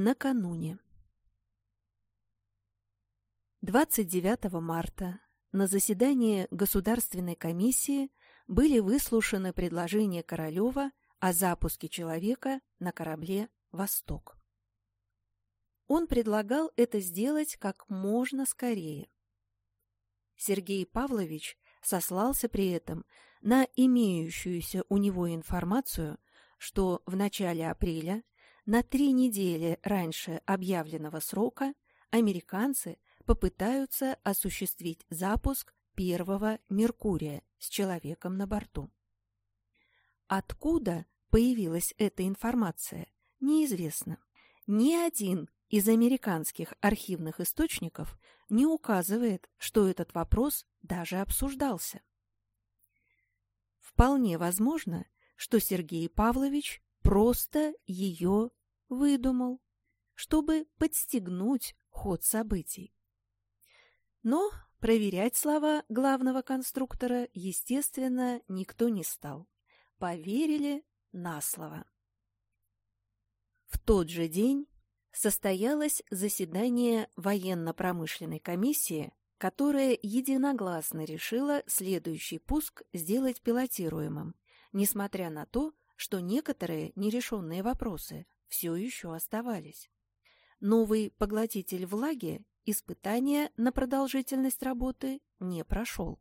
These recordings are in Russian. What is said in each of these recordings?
Накануне. 29 марта на заседании Государственной комиссии были выслушаны предложения Королева о запуске человека на корабле «Восток». Он предлагал это сделать как можно скорее. Сергей Павлович сослался при этом на имеющуюся у него информацию, что в начале апреля, на три недели раньше объявленного срока, американцы попытаются осуществить запуск первого «Меркурия» с человеком на борту. Откуда появилась эта информация, неизвестно. Ни один из американских архивных источников не указывает, что этот вопрос даже обсуждался. Вполне возможно, что Сергей Павлович просто ее выдумал, чтобы подстегнуть ход событий. Но проверять слова главного конструктора, естественно, никто не стал. Поверили на слово. В тот же день состоялось заседание военно-промышленной комиссии, которая единогласно решила следующий пуск сделать пилотируемым, несмотря на то, что некоторые нерешенные вопросы все еще оставались. Новый поглотитель влаги испытания на продолжительность работы не прошел.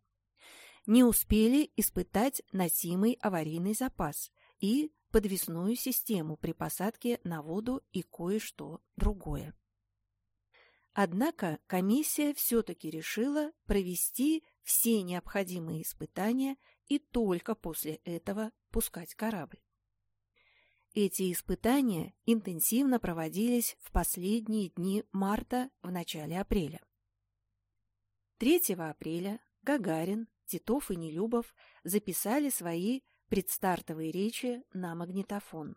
Не успели испытать носимый аварийный запас и подвесную систему при посадке на воду и кое-что другое. Однако комиссия все-таки решила провести все необходимые испытания и только после этого пускать корабль. Эти испытания интенсивно проводились в последние дни марта в начале апреля. 3 апреля Гагарин, Титов и Нелюбов записали свои предстартовые речи на магнитофон.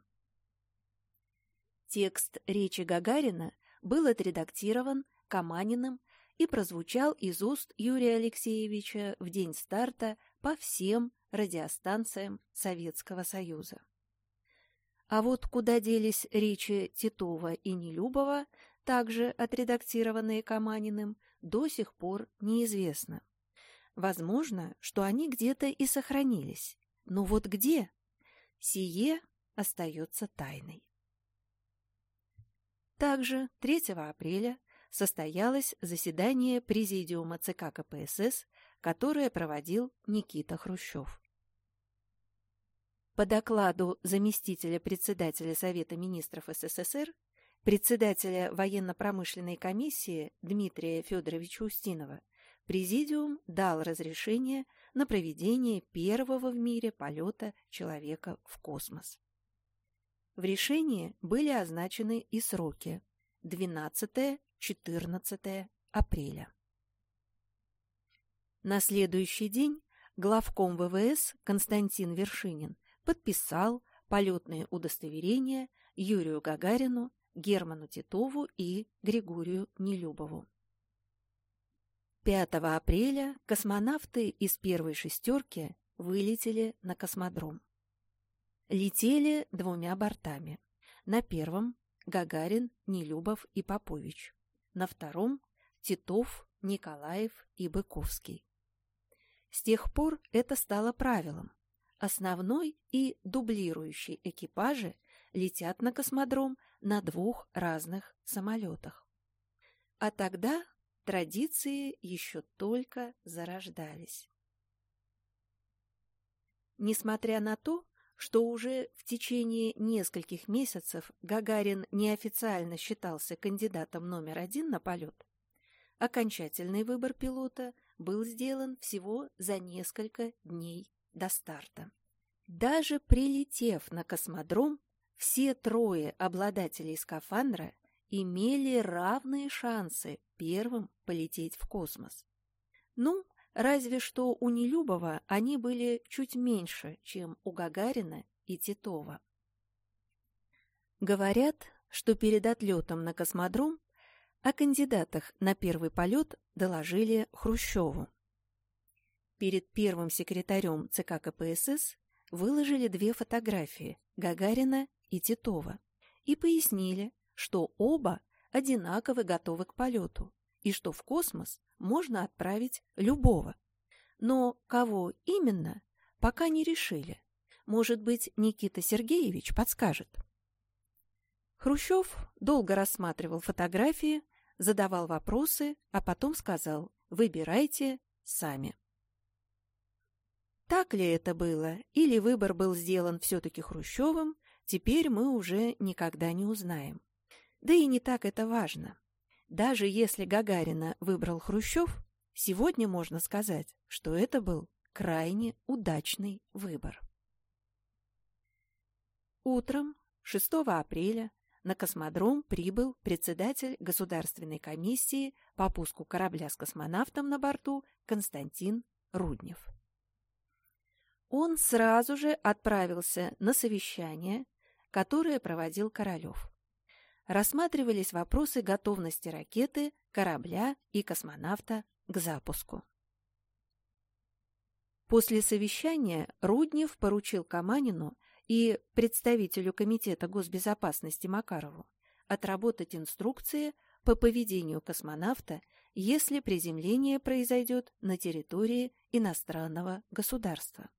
Текст речи Гагарина был отредактирован Каманиным и прозвучал из уст Юрия Алексеевича в день старта по всем радиостанциям Советского Союза. А вот куда делись речи Титова и Нелюбова, также отредактированные Каманиным, до сих пор неизвестно. Возможно, что они где-то и сохранились. Но вот где? Сие остается тайной. Также 3 апреля состоялось заседание Президиума ЦК КПСС, которое проводил Никита Хрущев. По докладу заместителя председателя Совета министров СССР, председателя военно-промышленной комиссии Дмитрия Федоровича Устинова, Президиум дал разрешение на проведение первого в мире полета человека в космос. В решении были означены и сроки 12-14 апреля. На следующий день главком ВВС Константин Вершинин подписал полетные удостоверения Юрию Гагарину, Герману Титову и Григорию Нелюбову. 5 апреля космонавты из первой шестерки вылетели на космодром. Летели двумя бортами. На первом – Гагарин, Нелюбов и Попович. На втором – Титов, Николаев и Быковский. С тех пор это стало правилом. Основной и дублирующий экипажи летят на космодром на двух разных самолетах. А тогда традиции еще только зарождались. Несмотря на то, что уже в течение нескольких месяцев Гагарин неофициально считался кандидатом номер один на полет, окончательный выбор пилота был сделан всего за несколько дней до старта. Даже прилетев на космодром, все трое обладателей скафандра имели равные шансы первым полететь в космос. Ну, разве что у Нелюбова они были чуть меньше, чем у Гагарина и Титова. Говорят, что перед отлетом на космодром о кандидатах на первый полет доложили Хрущеву. Перед первым секретарем ЦК КПСС выложили две фотографии Гагарина и Титова и пояснили, что оба одинаково готовы к полету и что в космос можно отправить любого. Но кого именно, пока не решили. Может быть, Никита Сергеевич подскажет. Хрущев долго рассматривал фотографии, задавал вопросы, а потом сказал «Выбирайте сами». Так ли это было, или выбор был сделан все-таки Хрущевым, теперь мы уже никогда не узнаем. Да и не так это важно. Даже если Гагарина выбрал Хрущев, сегодня можно сказать, что это был крайне удачный выбор. Утром 6 апреля на космодром прибыл председатель Государственной комиссии по пуску корабля с космонавтом на борту Константин Руднев. Он сразу же отправился на совещание, которое проводил Королев рассматривались вопросы готовности ракеты, корабля и космонавта к запуску. После совещания Руднев поручил Каманину и представителю Комитета госбезопасности Макарову отработать инструкции по поведению космонавта, если приземление произойдет на территории иностранного государства.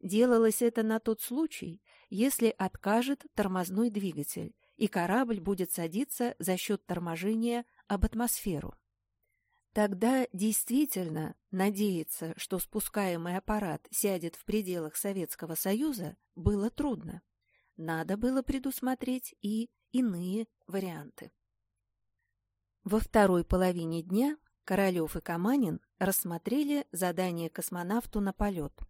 Делалось это на тот случай, если откажет тормозной двигатель, и корабль будет садиться за счет торможения об атмосферу. Тогда действительно надеяться, что спускаемый аппарат сядет в пределах Советского Союза, было трудно. Надо было предусмотреть и иные варианты. Во второй половине дня Королев и Каманин рассмотрели задание космонавту на полет –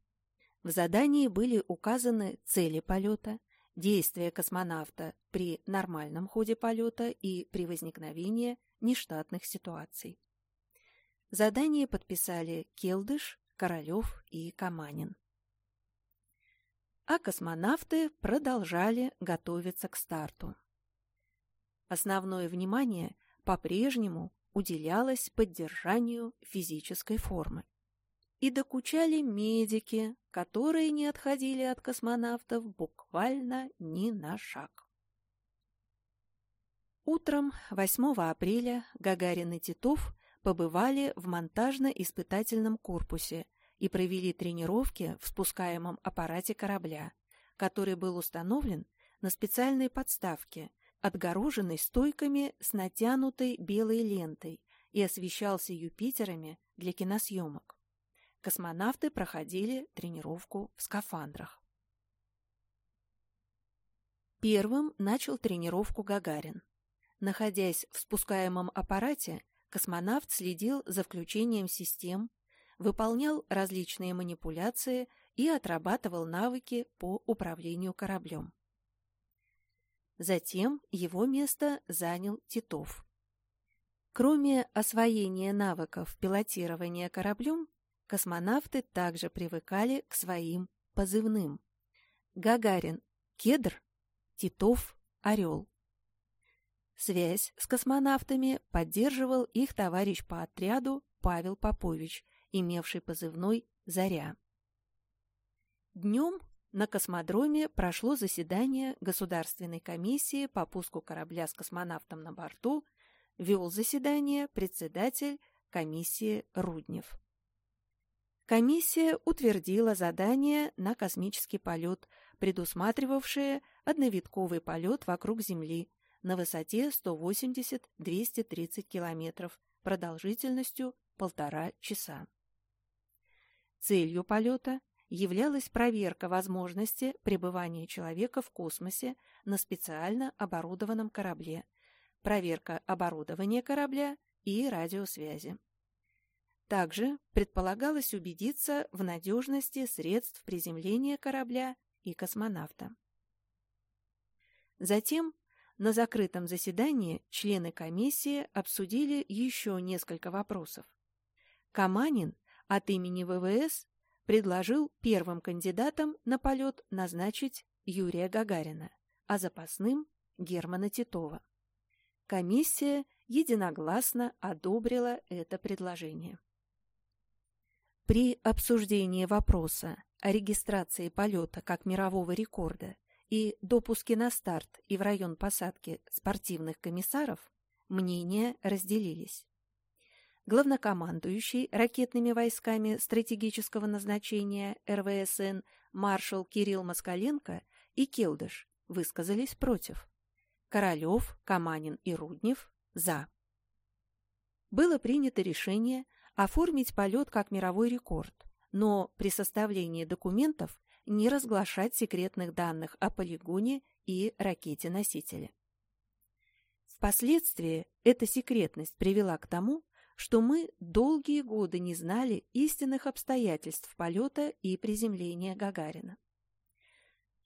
в задании были указаны цели полета, действия космонавта при нормальном ходе полета и при возникновении нештатных ситуаций. Задание подписали Келдыш, Королев и Каманин. А космонавты продолжали готовиться к старту. Основное внимание по-прежнему уделялось поддержанию физической формы и докучали медики, которые не отходили от космонавтов буквально ни на шаг. Утром 8 апреля Гагарин и Титов побывали в монтажно-испытательном корпусе и провели тренировки в спускаемом аппарате корабля, который был установлен на специальной подставке, отгороженной стойками с натянутой белой лентой и освещался Юпитерами для киносъемок космонавты проходили тренировку в скафандрах. Первым начал тренировку Гагарин. Находясь в спускаемом аппарате, космонавт следил за включением систем, выполнял различные манипуляции и отрабатывал навыки по управлению кораблем. Затем его место занял Титов. Кроме освоения навыков пилотирования кораблем, космонавты также привыкали к своим позывным. Гагарин – кедр, Титов – орел. Связь с космонавтами поддерживал их товарищ по отряду Павел Попович, имевший позывной «Заря». Днем на космодроме прошло заседание Государственной комиссии по пуску корабля с космонавтом на борту, вел заседание председатель комиссии Руднев. Комиссия утвердила задание на космический полет, предусматривавшее одновитковый полет вокруг Земли на высоте 180-230 километров продолжительностью полтора часа. Целью полета являлась проверка возможности пребывания человека в космосе на специально оборудованном корабле, проверка оборудования корабля и радиосвязи. Также предполагалось убедиться в надежности средств приземления корабля и космонавта. Затем на закрытом заседании члены комиссии обсудили еще несколько вопросов. Каманин от имени ВВС предложил первым кандидатом на полет назначить Юрия Гагарина, а запасным – Германа Титова. Комиссия единогласно одобрила это предложение. При обсуждении вопроса о регистрации полета как мирового рекорда и допуске на старт и в район посадки спортивных комиссаров мнения разделились. Главнокомандующий ракетными войсками стратегического назначения РВСН маршал Кирилл Москаленко и Келдыш высказались против. Королев, Каманин и Руднев – за. Было принято решение оформить полет как мировой рекорд, но при составлении документов не разглашать секретных данных о полигоне и ракете-носителе. Впоследствии эта секретность привела к тому, что мы долгие годы не знали истинных обстоятельств полета и приземления Гагарина.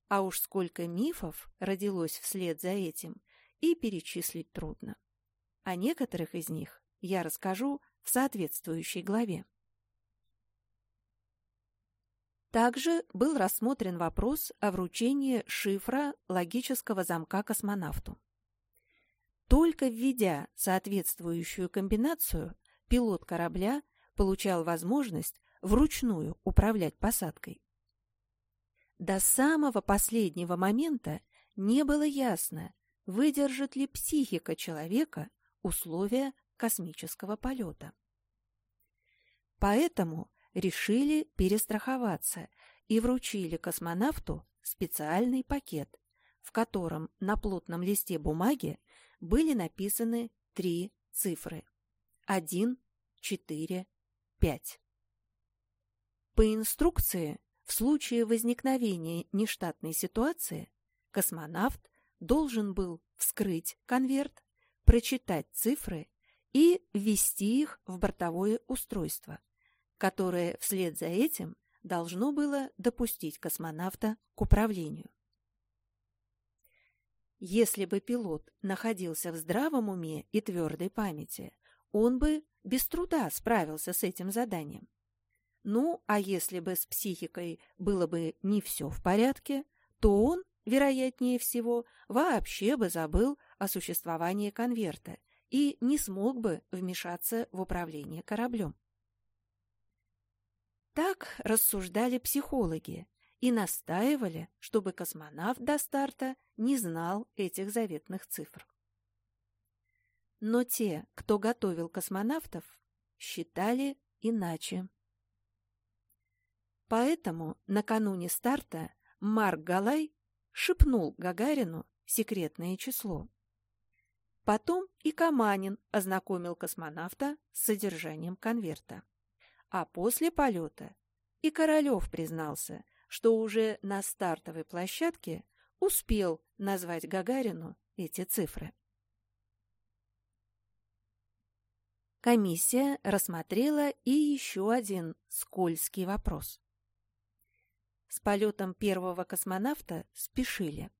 А уж сколько мифов родилось вслед за этим, и перечислить трудно. О некоторых из них я расскажу в соответствующей главе. Также был рассмотрен вопрос о вручении шифра логического замка космонавту. Только введя соответствующую комбинацию, пилот корабля получал возможность вручную управлять посадкой. До самого последнего момента не было ясно, выдержит ли психика человека условия космического полета. Поэтому решили перестраховаться и вручили космонавту специальный пакет, в котором на плотном листе бумаги были написаны три цифры – 1, 4, 5. По инструкции, в случае возникновения нештатной ситуации, космонавт должен был вскрыть конверт, прочитать цифры и ввести их в бортовое устройство – которое вслед за этим должно было допустить космонавта к управлению. Если бы пилот находился в здравом уме и твердой памяти, он бы без труда справился с этим заданием. Ну, а если бы с психикой было бы не все в порядке, то он, вероятнее всего, вообще бы забыл о существовании конверта и не смог бы вмешаться в управление кораблем. Так рассуждали психологи и настаивали, чтобы космонавт до старта не знал этих заветных цифр. Но те, кто готовил космонавтов, считали иначе. Поэтому накануне старта Марк Галай шепнул Гагарину секретное число. Потом и Каманин ознакомил космонавта с содержанием конверта. А после полета и Королев признался, что уже на стартовой площадке успел назвать Гагарину эти цифры. Комиссия рассмотрела и еще один скользкий вопрос. С полетом первого космонавта спешили,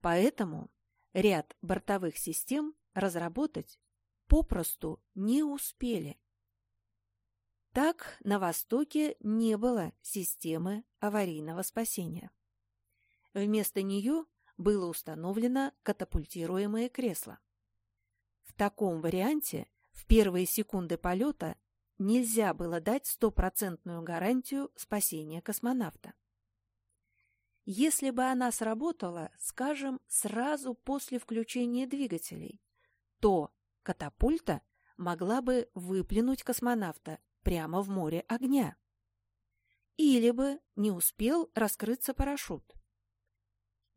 поэтому ряд бортовых систем разработать попросту не успели. Так на Востоке не было системы аварийного спасения. Вместо нее было установлено катапультируемое кресло. В таком варианте в первые секунды полета нельзя было дать стопроцентную гарантию спасения космонавта. Если бы она сработала, скажем, сразу после включения двигателей, то катапульта могла бы выплюнуть космонавта прямо в море огня. Или бы не успел раскрыться парашют.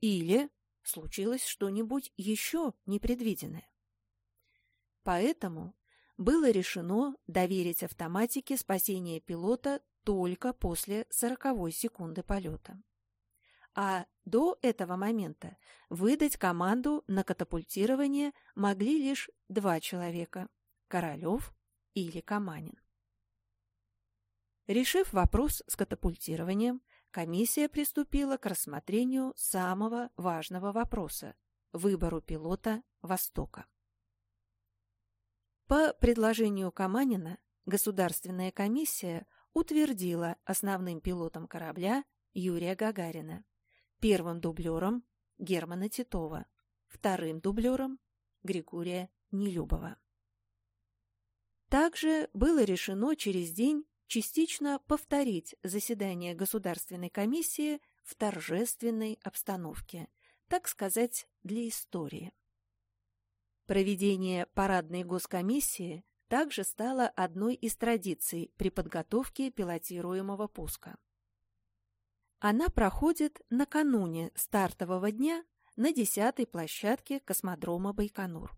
Или случилось что-нибудь еще непредвиденное. Поэтому было решено доверить автоматике спасение пилота только после сороковой секунды полета. А до этого момента выдать команду на катапультирование могли лишь два человека – Королев или Каманин. Решив вопрос с катапультированием, комиссия приступила к рассмотрению самого важного вопроса – выбору пилота «Востока». По предложению Каманина Государственная комиссия утвердила основным пилотом корабля Юрия Гагарина, первым дублером Германа Титова, вторым дублером Григория Нелюбова. Также было решено через день частично повторить заседание Государственной комиссии в торжественной обстановке, так сказать, для истории. Проведение парадной госкомиссии также стало одной из традиций при подготовке пилотируемого пуска. Она проходит накануне стартового дня на 10-й площадке космодрома Байконур.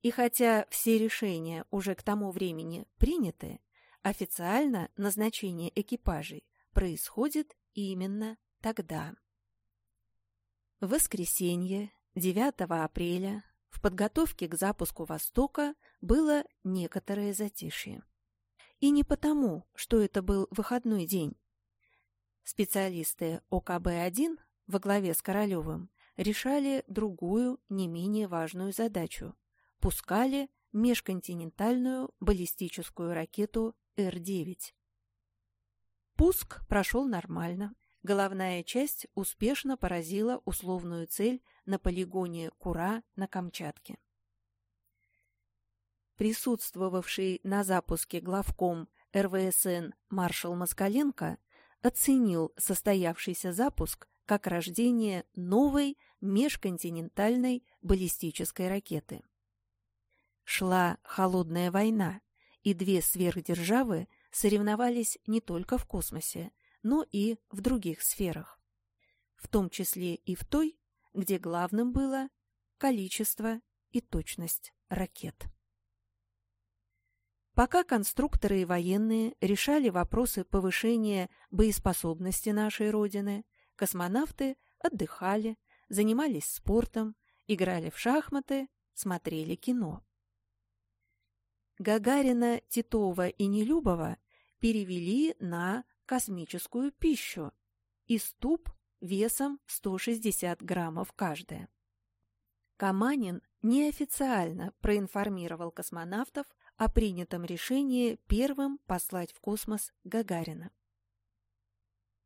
И хотя все решения уже к тому времени приняты, официально назначение экипажей происходит именно тогда. В воскресенье, 9 апреля, в подготовке к запуску «Востока» было некоторое затишье. И не потому, что это был выходной день. Специалисты ОКБ-1 во главе с Королевым решали другую, не менее важную задачу – пускали межконтинентальную баллистическую ракету Р-9. Пуск прошел нормально. Головная часть успешно поразила условную цель на полигоне Кура на Камчатке. Присутствовавший на запуске главком РВСН маршал Москаленко оценил состоявшийся запуск как рождение новой межконтинентальной баллистической ракеты. Шла холодная война, и две сверхдержавы соревновались не только в космосе, но и в других сферах, в том числе и в той, где главным было количество и точность ракет. Пока конструкторы и военные решали вопросы повышения боеспособности нашей Родины, космонавты отдыхали, занимались спортом, играли в шахматы, смотрели кино. Гагарина, Титова и Нелюбова перевели на космическую пищу и ступ весом 160 граммов каждая. Каманин неофициально проинформировал космонавтов о принятом решении первым послать в космос Гагарина.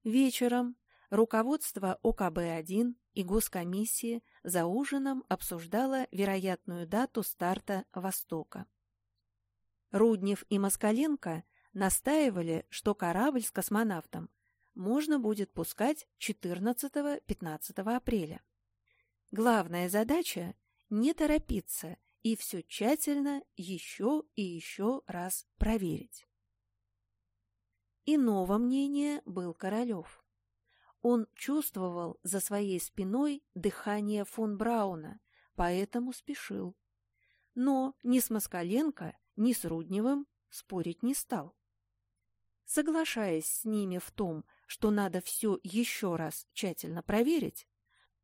Вечером руководство ОКБ-1 и Госкомиссии за ужином обсуждало вероятную дату старта «Востока». Руднев и Москаленко настаивали, что корабль с космонавтом можно будет пускать 14-15 апреля. Главная задача – не торопиться и все тщательно еще и еще раз проверить. Иного мнения был Королев. Он чувствовал за своей спиной дыхание фон Брауна, поэтому спешил. Но ни с Москаленко, ни с Рудневым спорить не стал. Соглашаясь с ними в том, что надо все еще раз тщательно проверить,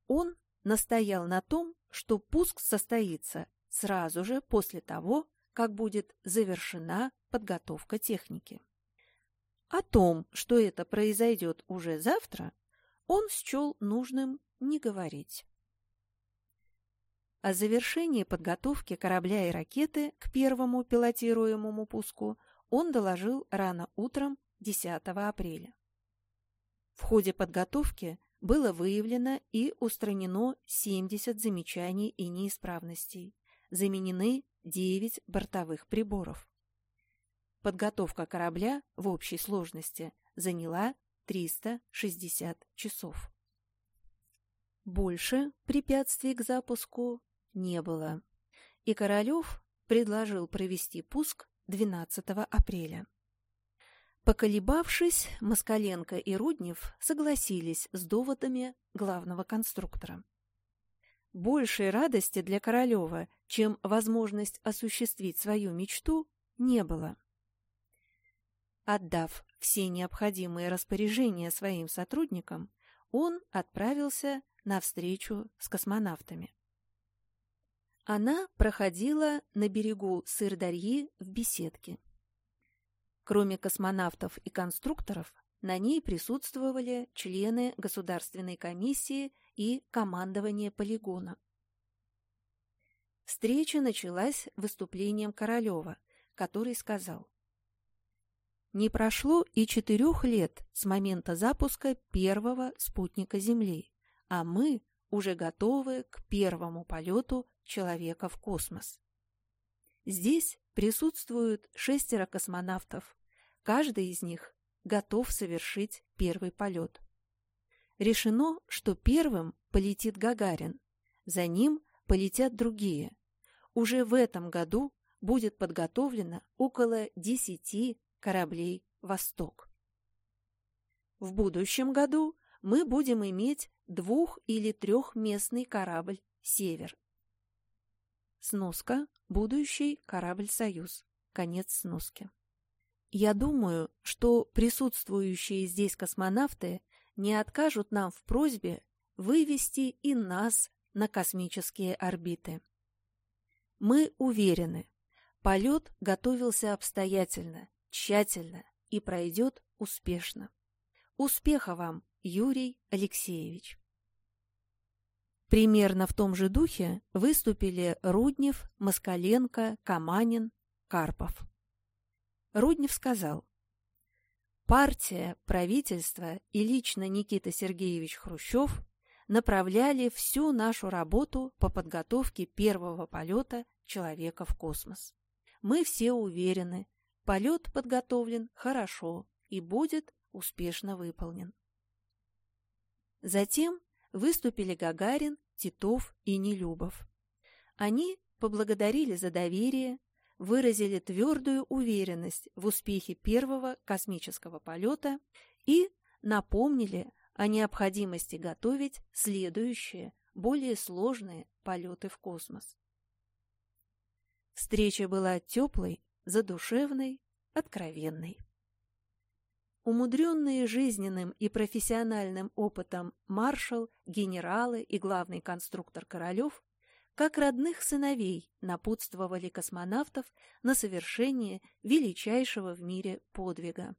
он настоял на том, что пуск состоится сразу же после того, как будет завершена подготовка техники. О том, что это произойдет уже завтра, он счел нужным не говорить. О завершении подготовки корабля и ракеты к первому пилотируемому пуску он доложил рано утром 10 апреля. В ходе подготовки было выявлено и устранено 70 замечаний и неисправностей, заменены 9 бортовых приборов. Подготовка корабля в общей сложности заняла 360 часов. Больше препятствий к запуску не было, и Королев предложил провести пуск 12 апреля. Поколебавшись, Москаленко и Руднев согласились с доводами главного конструктора. Большей радости для Королева, чем возможность осуществить свою мечту, не было. Отдав все необходимые распоряжения своим сотрудникам, он отправился на встречу с космонавтами. Она проходила на берегу Сырдарьи в беседке. Кроме космонавтов и конструкторов, на ней присутствовали члены Государственной комиссии и командование полигона. Встреча началась выступлением Королева, который сказал «Не прошло и четырех лет с момента запуска первого спутника Земли, а мы уже готовы к первому полету человека в космос. Здесь присутствуют шестеро космонавтов, каждый из них готов совершить первый полет. Решено, что первым полетит Гагарин, за ним полетят другие. Уже в этом году будет подготовлено около 10 кораблей «Восток». В будущем году мы будем иметь двух- или трехместный корабль «Север». Сноска. Будущий корабль «Союз». Конец сноски. Я думаю, что присутствующие здесь космонавты не откажут нам в просьбе вывести и нас на космические орбиты. Мы уверены, полет готовился обстоятельно, тщательно и пройдет успешно. Успеха вам, Юрий Алексеевич! Примерно в том же духе выступили Руднев, Москаленко, Каманин, Карпов. Руднев сказал, «Партия, правительство и лично Никита Сергеевич Хрущев направляли всю нашу работу по подготовке первого полета человека в космос. Мы все уверены, полет подготовлен хорошо и будет успешно выполнен. Затем выступили Гагарин, Титов и Нелюбов. Они поблагодарили за доверие, выразили твердую уверенность в успехе первого космического полета и напомнили о необходимости готовить следующие, более сложные полеты в космос. Встреча была теплой, задушевной, откровенной. Умудренные жизненным и профессиональным опытом маршал, генералы и главный конструктор Королев, как родных сыновей, напутствовали космонавтов на совершение величайшего в мире подвига.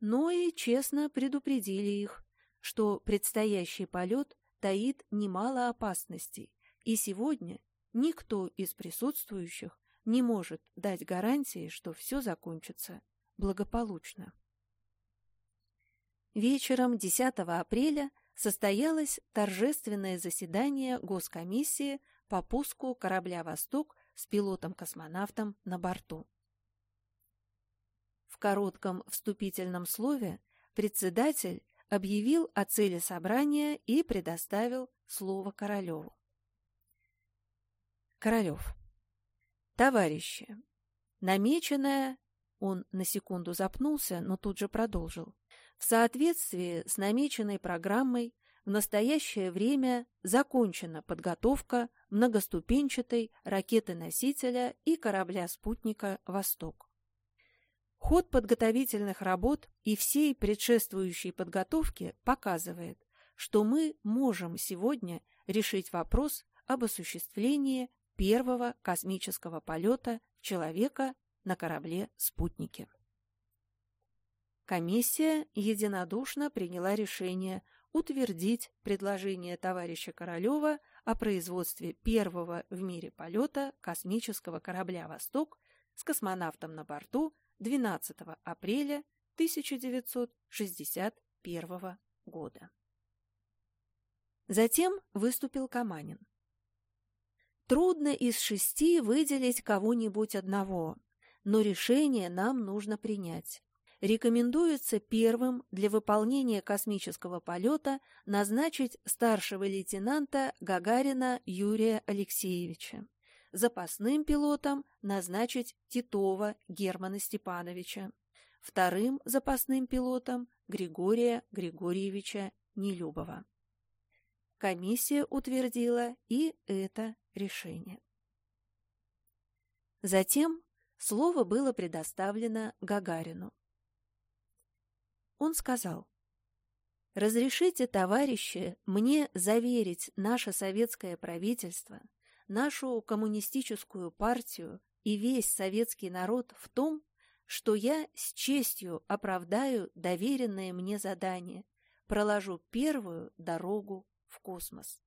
Но и честно предупредили их, что предстоящий полет таит немало опасностей, и сегодня никто из присутствующих не может дать гарантии, что все закончится благополучно. Вечером 10 апреля состоялось торжественное заседание Госкомиссии по пуску корабля «Восток» с пилотом-космонавтом на борту. В коротком вступительном слове председатель объявил о цели собрания и предоставил слово Королеву. Королев. Товарищи, намеченное... Он на секунду запнулся, но тут же продолжил. В соответствии с намеченной программой в настоящее время закончена подготовка многоступенчатой ракеты-носителя и корабля-спутника «Восток». Ход подготовительных работ и всей предшествующей подготовки показывает, что мы можем сегодня решить вопрос об осуществлении первого космического полета человека на корабле-спутнике. Комиссия единодушно приняла решение утвердить предложение товарища Королева о производстве первого в мире полета космического корабля «Восток» с космонавтом на борту 12 апреля 1961 года. Затем выступил Каманин. Трудно из шести выделить кого-нибудь одного, но решение нам нужно принять рекомендуется первым для выполнения космического полета назначить старшего лейтенанта Гагарина Юрия Алексеевича, запасным пилотом назначить Титова Германа Степановича, вторым запасным пилотом Григория Григорьевича Нелюбова. Комиссия утвердила и это решение. Затем слово было предоставлено Гагарину. Он сказал, «Разрешите, товарищи, мне заверить наше советское правительство, нашу коммунистическую партию и весь советский народ в том, что я с честью оправдаю доверенное мне задание, проложу первую дорогу в космос.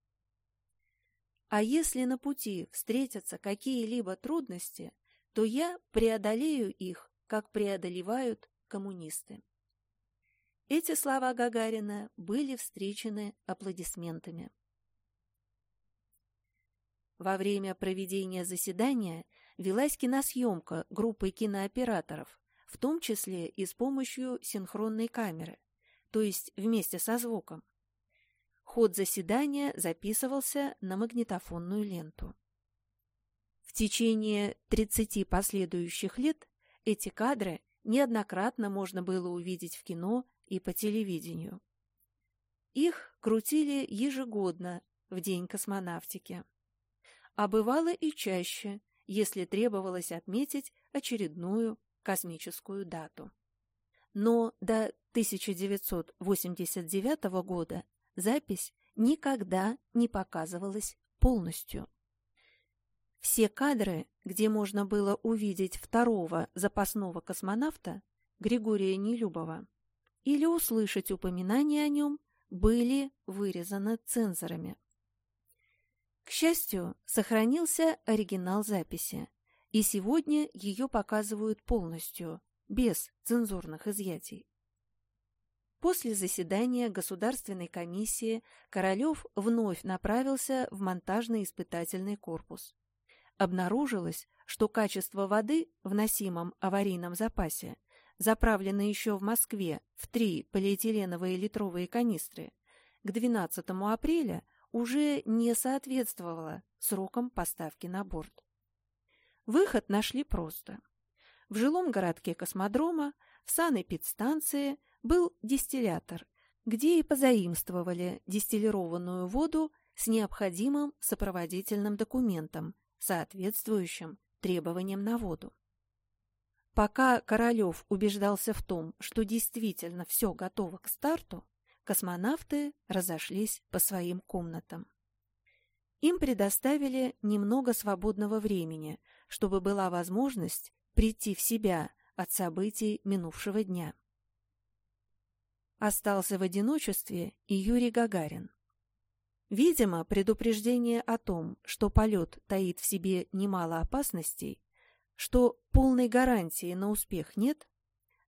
А если на пути встретятся какие-либо трудности, то я преодолею их, как преодолевают коммунисты. Эти слова Гагарина были встречены аплодисментами. Во время проведения заседания велась киносъемка группой кинооператоров, в том числе и с помощью синхронной камеры, то есть вместе со звуком. Ход заседания записывался на магнитофонную ленту. В течение 30 последующих лет эти кадры неоднократно можно было увидеть в кино и по телевидению. Их крутили ежегодно в День космонавтики. А бывало и чаще, если требовалось отметить очередную космическую дату. Но до 1989 года запись никогда не показывалась полностью. Все кадры, где можно было увидеть второго запасного космонавта, Григория Нелюбова, или услышать упоминание о нем, были вырезаны цензорами. К счастью, сохранился оригинал записи, и сегодня ее показывают полностью, без цензурных изъятий. После заседания Государственной комиссии Королев вновь направился в монтажный испытательный корпус обнаружилось, что качество воды в носимом аварийном запасе, заправленной еще в Москве в три полиэтиленовые литровые канистры, к 12 апреля уже не соответствовало срокам поставки на борт. Выход нашли просто. В жилом городке космодрома в санэпидстанции был дистиллятор, где и позаимствовали дистиллированную воду с необходимым сопроводительным документом соответствующим требованиям на воду. Пока Королев убеждался в том, что действительно все готово к старту, космонавты разошлись по своим комнатам. Им предоставили немного свободного времени, чтобы была возможность прийти в себя от событий минувшего дня. Остался в одиночестве и Юрий Гагарин. Видимо, предупреждение о том, что полет таит в себе немало опасностей, что полной гарантии на успех нет,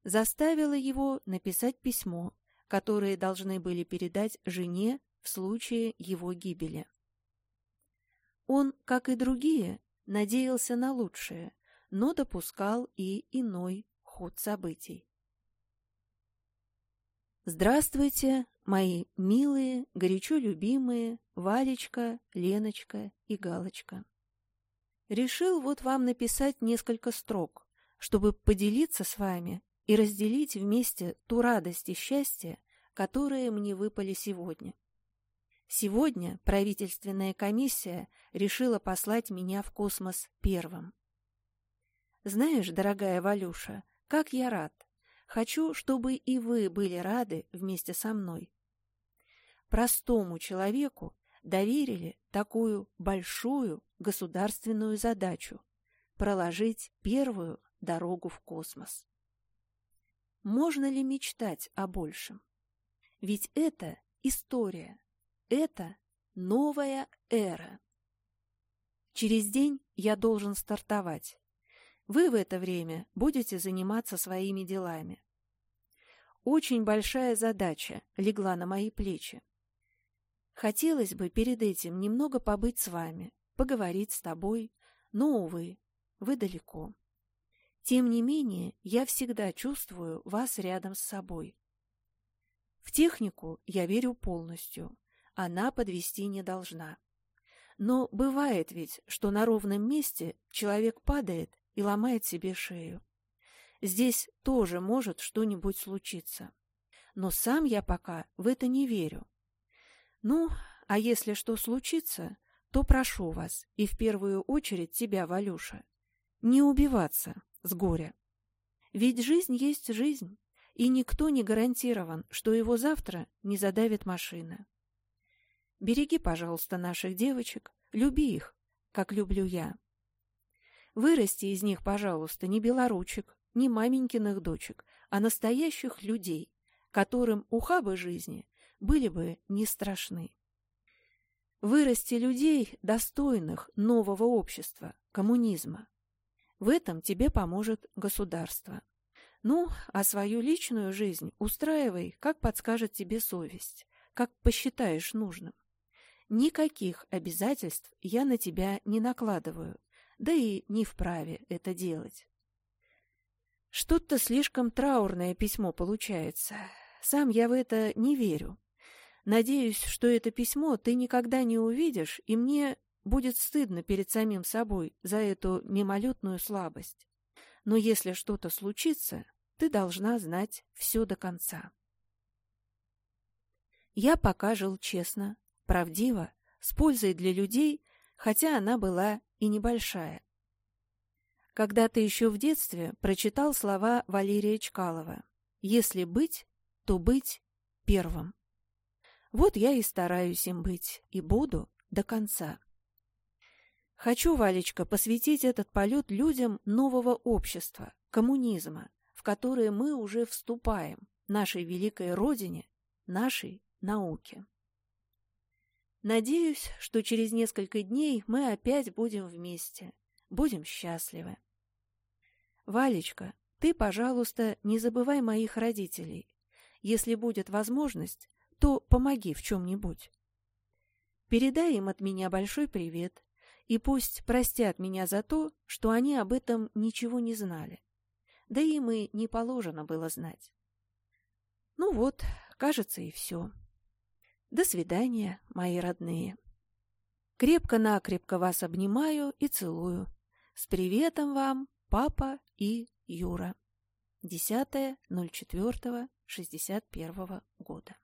заставило его написать письмо, которое должны были передать жене в случае его гибели. Он, как и другие, надеялся на лучшее, но допускал и иной ход событий. «Здравствуйте, мои милые, горячо любимые Валечка, Леночка и Галочка. Решил вот вам написать несколько строк, чтобы поделиться с вами и разделить вместе ту радость и счастье, которые мне выпали сегодня. Сегодня правительственная комиссия решила послать меня в космос первым. Знаешь, дорогая Валюша, как я рад, Хочу, чтобы и вы были рады вместе со мной. Простому человеку доверили такую большую государственную задачу – проложить первую дорогу в космос. Можно ли мечтать о большем? Ведь это история, это новая эра. Через день я должен стартовать. Вы в это время будете заниматься своими делами. Очень большая задача легла на мои плечи. Хотелось бы перед этим немного побыть с вами, поговорить с тобой, но, увы, вы далеко. Тем не менее, я всегда чувствую вас рядом с собой. В технику я верю полностью, она подвести не должна. Но бывает ведь, что на ровном месте человек падает и ломает себе шею. Здесь тоже может что-нибудь случиться. Но сам я пока в это не верю. Ну, а если что случится, то прошу вас, и в первую очередь тебя, Валюша, не убиваться с горя. Ведь жизнь есть жизнь, и никто не гарантирован, что его завтра не задавит машина. Береги, пожалуйста, наших девочек, люби их, как люблю я. Вырасти из них, пожалуйста, не белоручек, не маменькиных дочек, а настоящих людей, которым ухабы жизни были бы не страшны. Вырасти людей, достойных нового общества, коммунизма. В этом тебе поможет государство. Ну, а свою личную жизнь устраивай, как подскажет тебе совесть, как посчитаешь нужным. Никаких обязательств я на тебя не накладываю, да и не вправе это делать. Что-то слишком траурное письмо получается. Сам я в это не верю. Надеюсь, что это письмо ты никогда не увидишь, и мне будет стыдно перед самим собой за эту мимолетную слабость. Но если что-то случится, ты должна знать все до конца. Я пока жил честно, правдиво, с пользой для людей, хотя она была и небольшая. Когда-то еще в детстве прочитал слова Валерия Чкалова «Если быть, то быть первым». Вот я и стараюсь им быть, и буду до конца. Хочу, Валечка, посвятить этот полет людям нового общества, коммунизма, в которое мы уже вступаем, нашей великой родине, нашей науке. Надеюсь, что через несколько дней мы опять будем вместе, будем счастливы. Валечка, ты, пожалуйста, не забывай моих родителей. Если будет возможность, то помоги в чем-нибудь. Передай им от меня большой привет, и пусть простят меня за то, что они об этом ничего не знали. Да им и не положено было знать. Ну вот, кажется, и все. До свидания, мои родные. Крепко-накрепко вас обнимаю и целую. С приветом вам, папа и Юра. 10.04.61 года.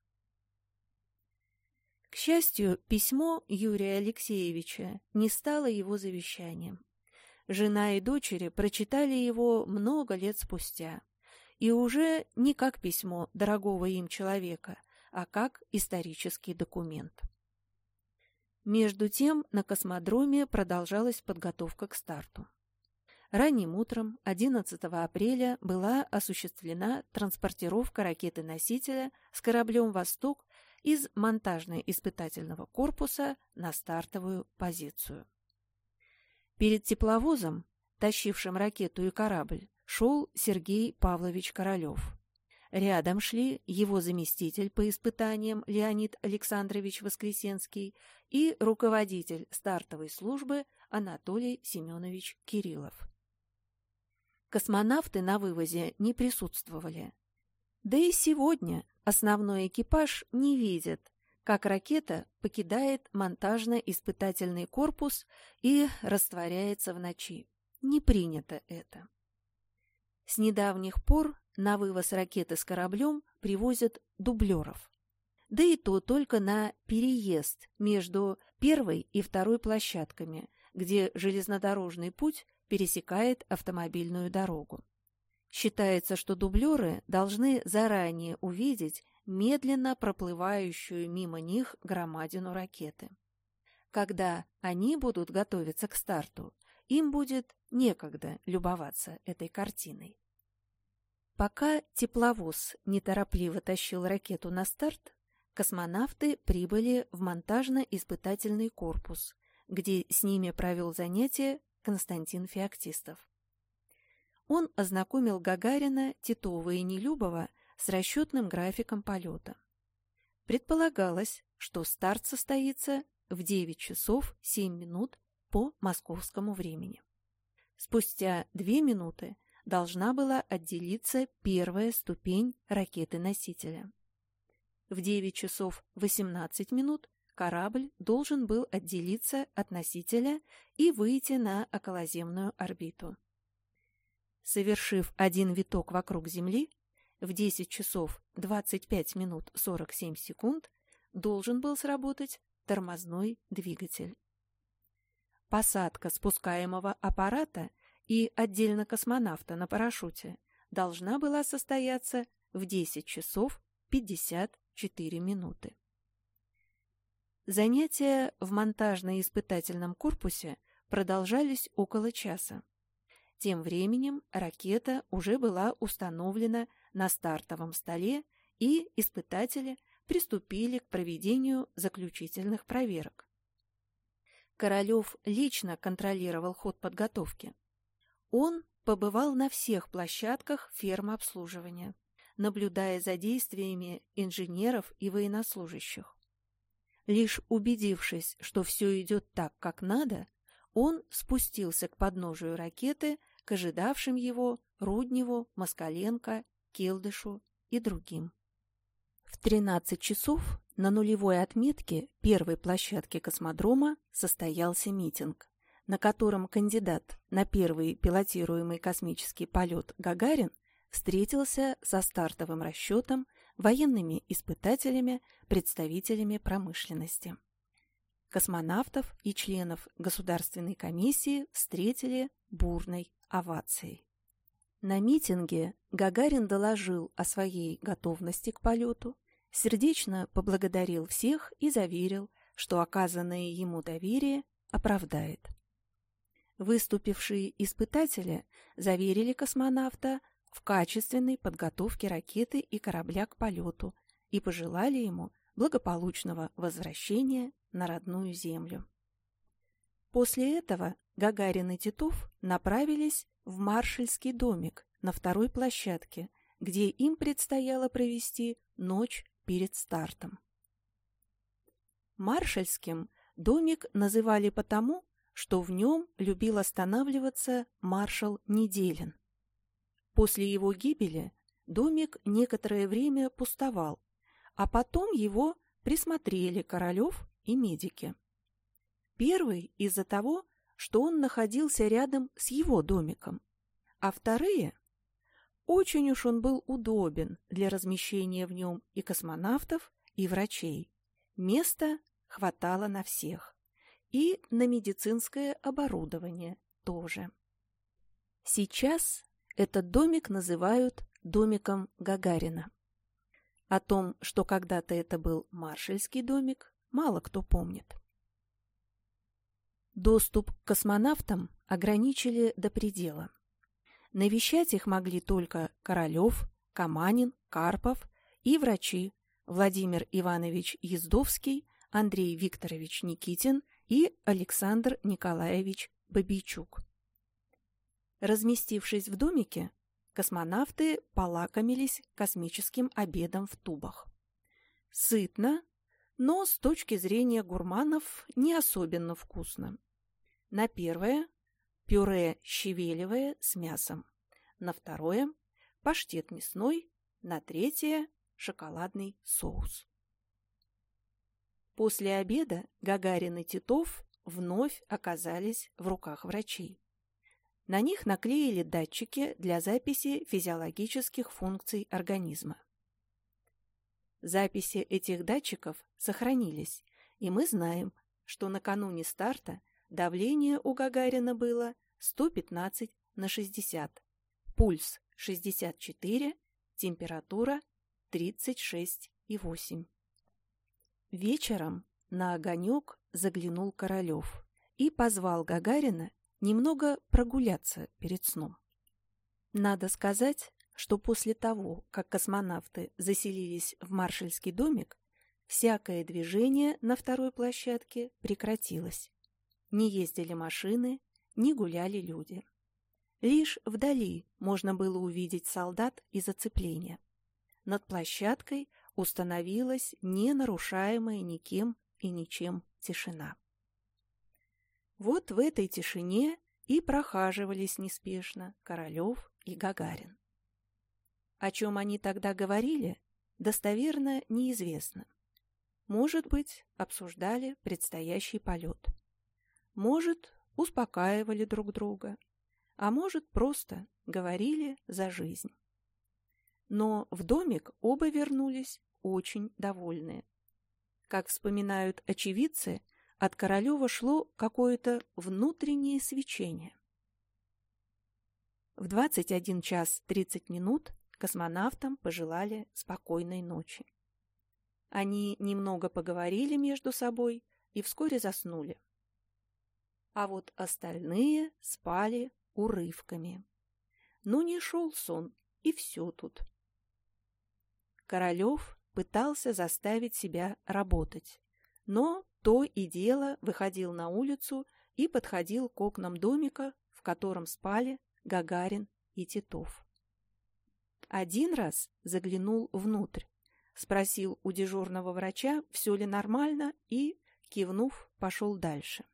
К счастью, письмо Юрия Алексеевича не стало его завещанием. Жена и дочери прочитали его много лет спустя, и уже не как письмо дорогого им человека, а как исторический документ. Между тем на космодроме продолжалась подготовка к старту. Ранним утром 11 апреля была осуществлена транспортировка ракеты-носителя с кораблем «Восток» из монтажно-испытательного корпуса на стартовую позицию. Перед тепловозом, тащившим ракету и корабль, шел Сергей Павлович Королев. Рядом шли его заместитель по испытаниям Леонид Александрович Воскресенский и руководитель стартовой службы Анатолий Семенович Кириллов. Космонавты на вывозе не присутствовали. Да и сегодня основной экипаж не видит, как ракета покидает монтажно-испытательный корпус и растворяется в ночи. Не принято это. С недавних пор на вывоз ракеты с кораблем привозят дублеров. Да и то только на переезд между первой и второй площадками, где железнодорожный путь пересекает автомобильную дорогу. Считается, что дублеры должны заранее увидеть медленно проплывающую мимо них громадину ракеты. Когда они будут готовиться к старту, им будет некогда любоваться этой картиной. Пока тепловоз неторопливо тащил ракету на старт, космонавты прибыли в монтажно-испытательный корпус, где с ними провел занятие Константин Феоктистов он ознакомил Гагарина, Титова и Нелюбова с расчетным графиком полета. Предполагалось, что старт состоится в 9 часов 7 минут по московскому времени. Спустя 2 минуты должна была отделиться первая ступень ракеты-носителя. В 9 часов 18 минут корабль должен был отделиться от носителя и выйти на околоземную орбиту. Совершив один виток вокруг Земли, в 10 часов 25 минут 47 секунд должен был сработать тормозной двигатель. Посадка спускаемого аппарата и отдельно космонавта на парашюте должна была состояться в 10 часов 54 минуты. Занятия в монтажно-испытательном корпусе продолжались около часа. Тем временем ракета уже была установлена на стартовом столе, и испытатели приступили к проведению заключительных проверок. Королев лично контролировал ход подготовки. Он побывал на всех площадках фермы обслуживания, наблюдая за действиями инженеров и военнослужащих. Лишь убедившись, что все идет так, как надо, он спустился к подножию ракеты, к ожидавшим его Рудневу, Москаленко, Келдышу и другим. В В 13 часов на нулевой отметке первой площадки космодрома состоялся митинг, на котором кандидат на первый пилотируемый космический полет Гагарин встретился со стартовым расчетом, военными испытателями, представителями промышленности. Космонавтов и членов Государственной комиссии встретили бурной овацией. На митинге Гагарин доложил о своей готовности к полету, сердечно поблагодарил всех и заверил, что оказанное ему доверие оправдает. Выступившие испытатели заверили космонавта в качественной подготовке ракеты и корабля к полету и пожелали ему благополучного возвращения на родную землю. После этого Гагарин и Титов направились в Маршальский домик на второй площадке, где им предстояло провести ночь перед стартом. Маршальским домик называли потому, что в нем любил останавливаться маршал Неделин. После его гибели домик некоторое время пустовал, а потом его присмотрели Королев и медики. Первый из-за того, что он находился рядом с его домиком, а вторые очень уж он был удобен для размещения в нем и космонавтов, и врачей. Места хватало на всех. И на медицинское оборудование тоже. Сейчас этот домик называют домиком Гагарина. О том, что когда-то это был маршальский домик, мало кто помнит. Доступ к космонавтам ограничили до предела. Навещать их могли только Королев, Каманин, Карпов и врачи Владимир Иванович Ездовский, Андрей Викторович Никитин и Александр Николаевич Бабийчук. Разместившись в домике, космонавты полакомились космическим обедом в тубах. Сытно, но с точки зрения гурманов не особенно вкусно. На первое – пюре щавелевое с мясом. На второе – паштет мясной. На третье – шоколадный соус. После обеда Гагарин и Титов вновь оказались в руках врачей. На них наклеили датчики для записи физиологических функций организма. Записи этих датчиков сохранились, и мы знаем, что накануне старта давление у Гагарина было 115 на 60, пульс 64, температура 36,8. Вечером на огонек заглянул Королев и позвал Гагарина немного прогуляться перед сном. Надо сказать, что после того, как космонавты заселились в маршальский домик, всякое движение на второй площадке прекратилось. Не ездили машины, не гуляли люди. Лишь вдали можно было увидеть солдат из оцепления. Над площадкой установилась ненарушаемая никем и ничем тишина. Вот в этой тишине и прохаживались неспешно Королев и Гагарин. О чем они тогда говорили, достоверно неизвестно. Может быть, обсуждали предстоящий полет. Может, успокаивали друг друга, а может, просто говорили за жизнь. Но в домик оба вернулись очень довольные. Как вспоминают очевидцы, от Королева шло какое-то внутреннее свечение. В 21 час 30 минут космонавтам пожелали спокойной ночи. Они немного поговорили между собой и вскоре заснули. А вот остальные спали урывками. Ну, не шел сон, и все тут. Королев пытался заставить себя работать, но то и дело выходил на улицу и подходил к окнам домика, в котором спали Гагарин и Титов. Один раз заглянул внутрь, спросил у дежурного врача, все ли нормально, и, кивнув, пошел дальше.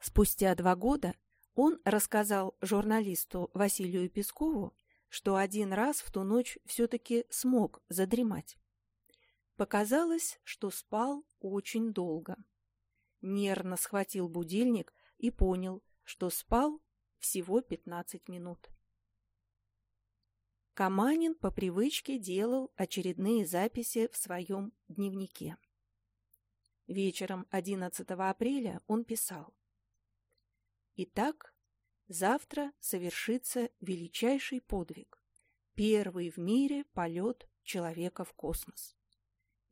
Спустя два года он рассказал журналисту Василию Пескову, что один раз в ту ночь все-таки смог задремать. Показалось, что спал очень долго. Нервно схватил будильник и понял, что спал всего 15 минут. Каманин по привычке делал очередные записи в своем дневнике. Вечером 11 апреля он писал. «Итак, завтра совершится величайший подвиг, первый в мире полет человека в космос.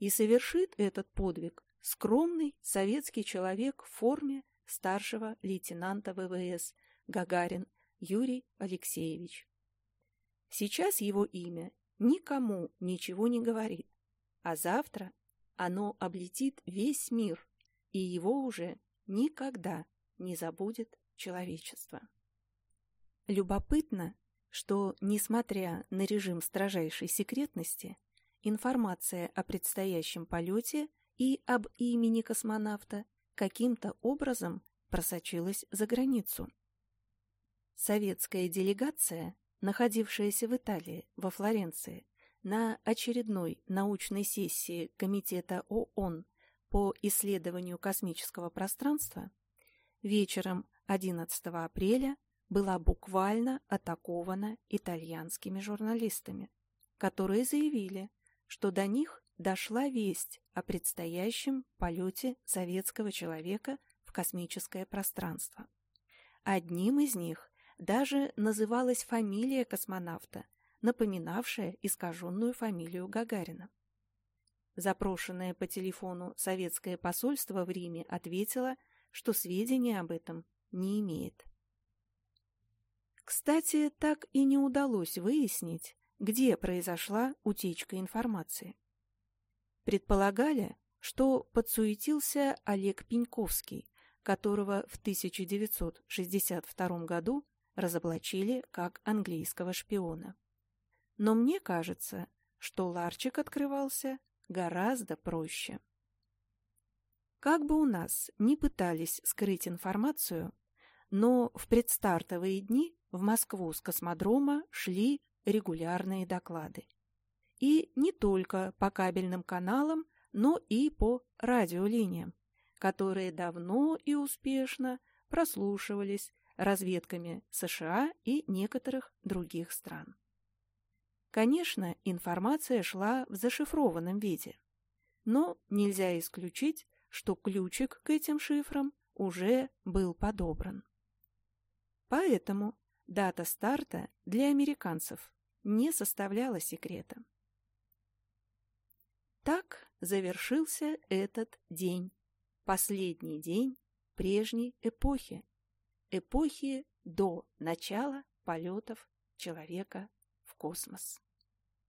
И совершит этот подвиг скромный советский человек в форме старшего лейтенанта ВВС Гагарин Юрий Алексеевич. Сейчас его имя никому ничего не говорит, а завтра оно облетит весь мир, и его уже никогда не забудет человечество. Любопытно, что, несмотря на режим строжайшей секретности, информация о предстоящем полете и об имени космонавта каким-то образом просочилась за границу. Советская делегация, находившаяся в Италии, во Флоренции, на очередной научной сессии Комитета ООН по исследованию космического пространства, вечером 11 апреля была буквально атакована итальянскими журналистами, которые заявили, что до них дошла весть о предстоящем полете советского человека в космическое пространство. Одним из них даже называлась фамилия космонавта, напоминавшая искаженную фамилию Гагарина. Запрошенное по телефону советское посольство в Риме ответило, что сведения об этом не имеет. Кстати, так и не удалось выяснить, где произошла утечка информации. Предполагали, что подсуетился Олег Пеньковский, которого в 1962 году разоблачили как английского шпиона. Но мне кажется, что ларчик открывался гораздо проще. Как бы у нас ни пытались скрыть информацию, но в предстартовые дни в Москву с космодрома шли регулярные доклады. И не только по кабельным каналам, но и по радиолиниям, которые давно и успешно прослушивались разведками США и некоторых других стран. Конечно, информация шла в зашифрованном виде, но нельзя исключить, что ключик к этим шифрам уже был подобран. Поэтому дата старта для американцев не составляла секрета. Так завершился этот день, последний день прежней эпохи, эпохи до начала полетов человека в космос.